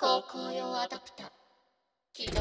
高校用アダプタ起動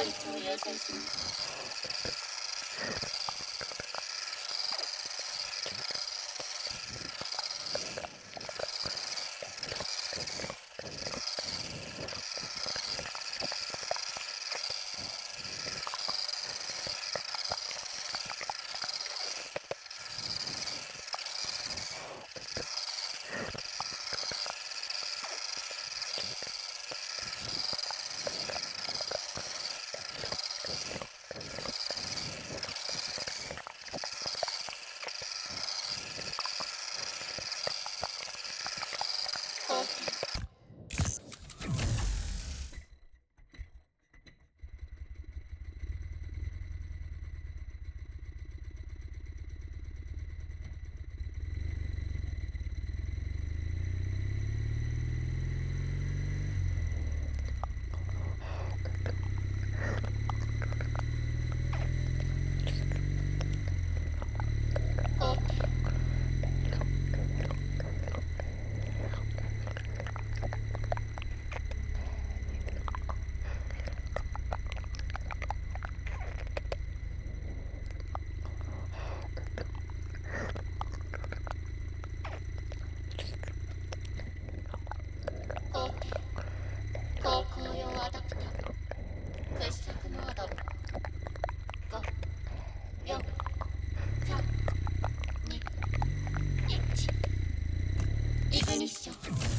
Forty-two years in 法廷高校用アダプタ掘削モー。ド5 4 3 2 1イグニッション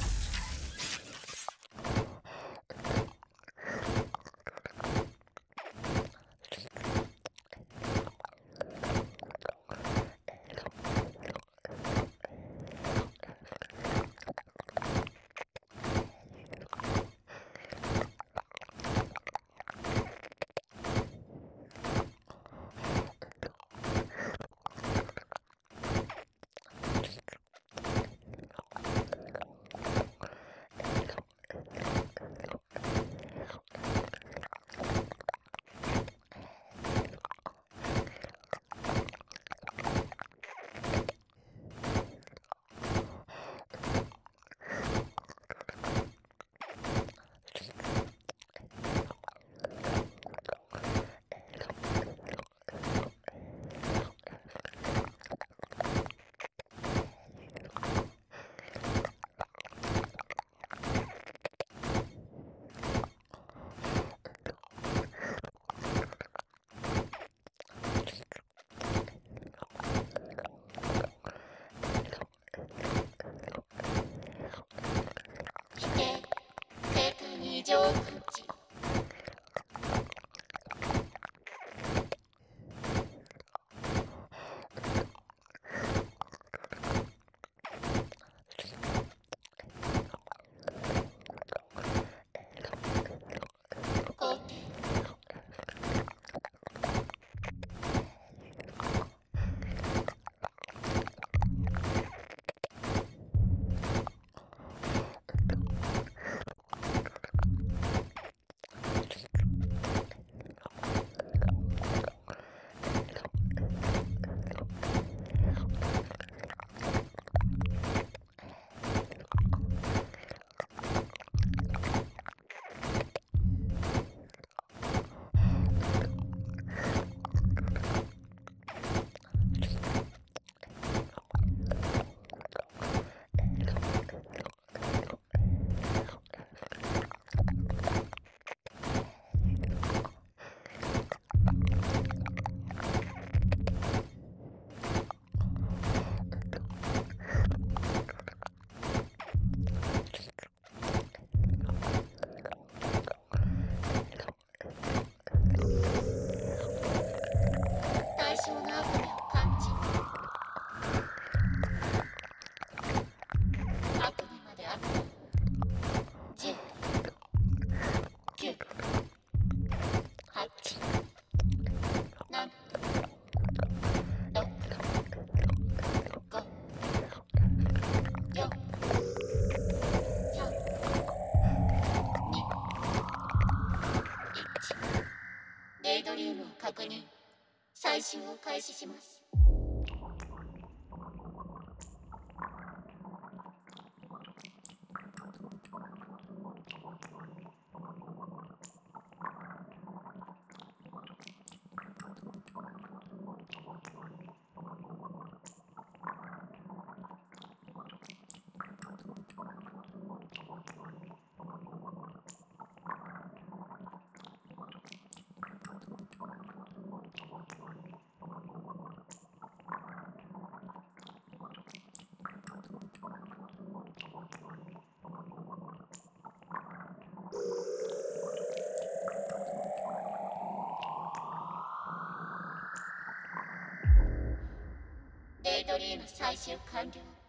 日常信を開始します。デイドリーム最終完了